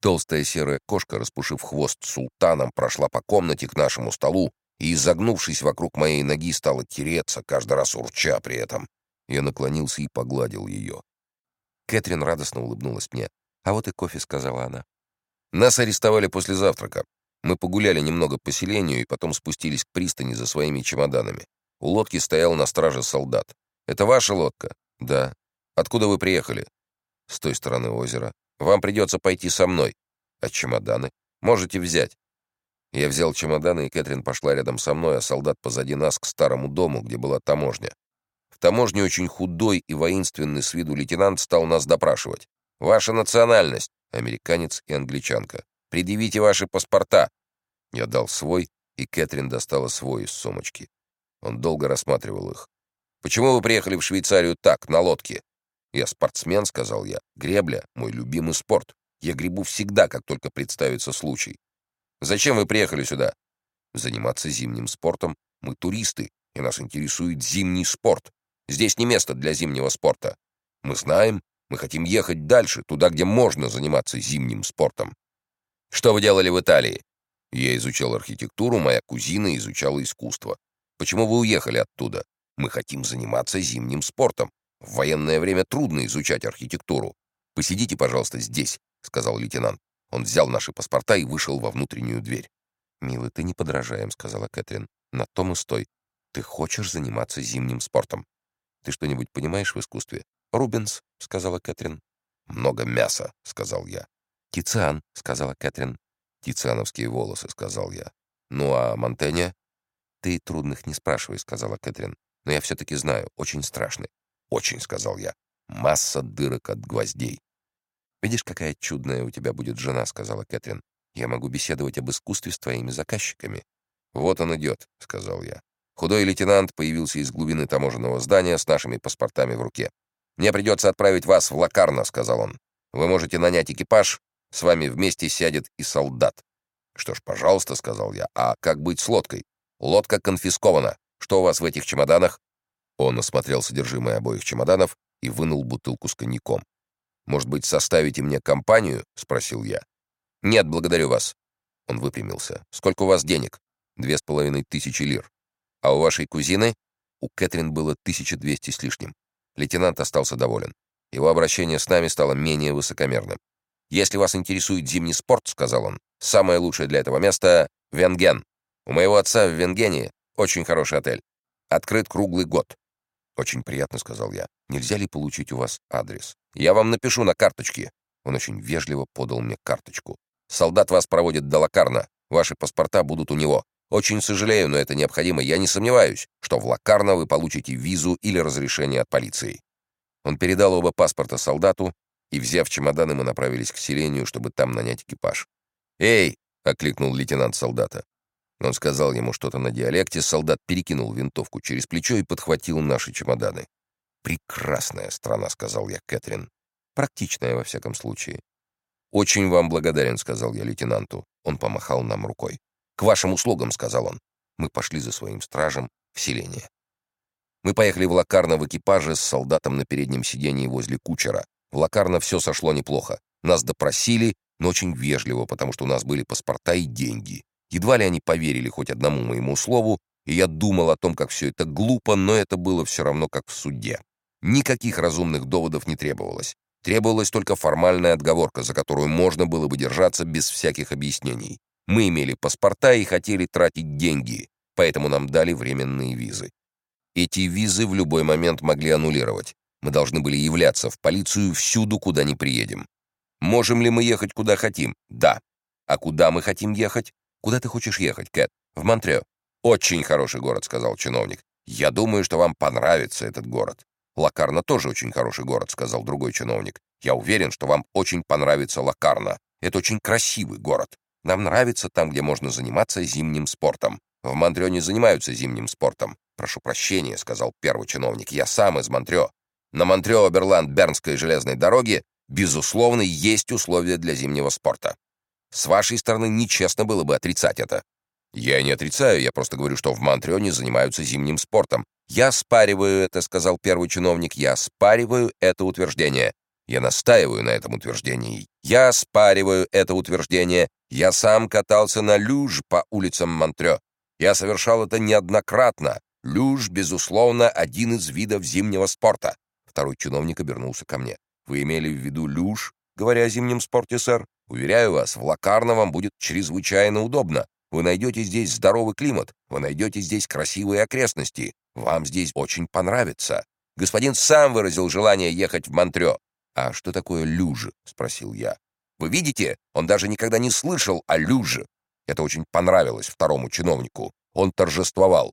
Толстая серая кошка, распушив хвост султаном, прошла по комнате к нашему столу и, изогнувшись вокруг моей ноги, стала тереться, каждый раз урча при этом. Я наклонился и погладил ее. Кэтрин радостно улыбнулась мне. «А вот и кофе», — сказала она. Нас арестовали после завтрака. Мы погуляли немного по селению и потом спустились к пристани за своими чемоданами. У лодки стоял на страже солдат. «Это ваша лодка?» «Да». «Откуда вы приехали?» «С той стороны озера». «Вам придется пойти со мной». «А чемоданы?» «Можете взять». Я взял чемоданы, и Кэтрин пошла рядом со мной, а солдат позади нас к старому дому, где была таможня. В таможне очень худой и воинственный с виду лейтенант стал нас допрашивать. «Ваша национальность?» «Американец и англичанка. Предъявите ваши паспорта». Я дал свой, и Кэтрин достала свой из сумочки. Он долго рассматривал их. «Почему вы приехали в Швейцарию так, на лодке?» «Я спортсмен», — сказал я. «Гребля — мой любимый спорт. Я гребу всегда, как только представится случай». «Зачем вы приехали сюда?» «Заниматься зимним спортом. Мы туристы, и нас интересует зимний спорт. Здесь не место для зимнего спорта. Мы знаем, мы хотим ехать дальше, туда, где можно заниматься зимним спортом». «Что вы делали в Италии?» «Я изучал архитектуру, моя кузина изучала искусство. Почему вы уехали оттуда? Мы хотим заниматься зимним спортом. В военное время трудно изучать архитектуру. Посидите, пожалуйста, здесь, сказал лейтенант. Он взял наши паспорта и вышел во внутреннюю дверь. «Милый, ты не подражаем», — сказала Кэтрин. «На том и стой. Ты хочешь заниматься зимним спортом. Ты что-нибудь понимаешь в искусстве?» «Рубенс», — сказала Кэтрин. «Много мяса», — сказал я. «Тициан», — сказала Кэтрин. «Тициановские волосы», — сказал я. «Ну а Монтенья?» «Ты трудных не спрашивай», — сказала Кэтрин. «Но я все-таки знаю, очень страшный». «Очень», — сказал я. «Масса дырок от гвоздей». «Видишь, какая чудная у тебя будет жена», — сказала Кэтрин. «Я могу беседовать об искусстве с твоими заказчиками». «Вот он идет», — сказал я. Худой лейтенант появился из глубины таможенного здания с нашими паспортами в руке. «Мне придется отправить вас в Лакарно», — сказал он. «Вы можете нанять экипаж, с вами вместе сядет и солдат». «Что ж, пожалуйста», — сказал я. «А как быть с лодкой?» Лодка конфискована. Что у вас в этих чемоданах?» Он осмотрел содержимое обоих чемоданов и вынул бутылку с коньяком. «Может быть, составите мне компанию?» — спросил я. «Нет, благодарю вас». Он выпрямился. «Сколько у вас денег?» «Две с половиной тысячи лир». «А у вашей кузины?» У Кэтрин было 1200 с лишним. Лейтенант остался доволен. Его обращение с нами стало менее высокомерным. «Если вас интересует зимний спорт, — сказал он, — самое лучшее для этого места — Венген. У моего отца в Венгении очень хороший отель. Открыт круглый год. Очень приятно, сказал я. Нельзя ли получить у вас адрес? Я вам напишу на карточке. Он очень вежливо подал мне карточку. Солдат вас проводит до Лакарна. Ваши паспорта будут у него. Очень сожалею, но это необходимо. Я не сомневаюсь, что в Лакарно вы получите визу или разрешение от полиции. Он передал оба паспорта солдату, и, взяв чемоданы, мы направились к селению, чтобы там нанять экипаж. «Эй!» — окликнул лейтенант солдата. Он сказал ему что-то на диалекте, солдат перекинул винтовку через плечо и подхватил наши чемоданы. «Прекрасная страна», — сказал я Кэтрин. «Практичная, во всяком случае». «Очень вам благодарен», — сказал я лейтенанту. Он помахал нам рукой. «К вашим услугам», — сказал он. Мы пошли за своим стражем в селение. Мы поехали в Лакарно в экипаже с солдатом на переднем сидении возле кучера. В Лакарно все сошло неплохо. Нас допросили, но очень вежливо, потому что у нас были паспорта и деньги. Едва ли они поверили хоть одному моему слову, и я думал о том, как все это глупо, но это было все равно как в суде. Никаких разумных доводов не требовалось. Требовалась только формальная отговорка, за которую можно было бы держаться без всяких объяснений. Мы имели паспорта и хотели тратить деньги, поэтому нам дали временные визы. Эти визы в любой момент могли аннулировать. Мы должны были являться в полицию всюду, куда не приедем. Можем ли мы ехать куда хотим? Да. А куда мы хотим ехать? «Куда ты хочешь ехать, Кэт?» «В Монтрео». «Очень хороший город», — сказал чиновник. «Я думаю, что вам понравится этот город». «Лакарна тоже очень хороший город», — сказал другой чиновник. «Я уверен, что вам очень понравится Лакарна. Это очень красивый город. Нам нравится там, где можно заниматься зимним спортом. В Монтрео не занимаются зимним спортом. Прошу прощения», — сказал первый чиновник. «Я сам из Монтрео. На Монтрео-Оберланд-Бернской железной дороге, безусловно, есть условия для зимнего спорта. С вашей стороны нечестно было бы отрицать это. Я не отрицаю, я просто говорю, что в Монтреоне занимаются зимним спортом. Я спариваю это, сказал первый чиновник, я спариваю это утверждение. Я настаиваю на этом утверждении. Я спариваю это утверждение. Я сам катался на люж по улицам Монтрё. Я совершал это неоднократно. Люж, безусловно, один из видов зимнего спорта. Второй чиновник обернулся ко мне. Вы имели в виду люж, говоря о зимнем спорте, сэр? Уверяю вас, в Лакарно вам будет чрезвычайно удобно. Вы найдете здесь здоровый климат, вы найдете здесь красивые окрестности. Вам здесь очень понравится. Господин сам выразил желание ехать в Монтрё. «А что такое люжи?» — спросил я. «Вы видите, он даже никогда не слышал о люже. Это очень понравилось второму чиновнику. Он торжествовал.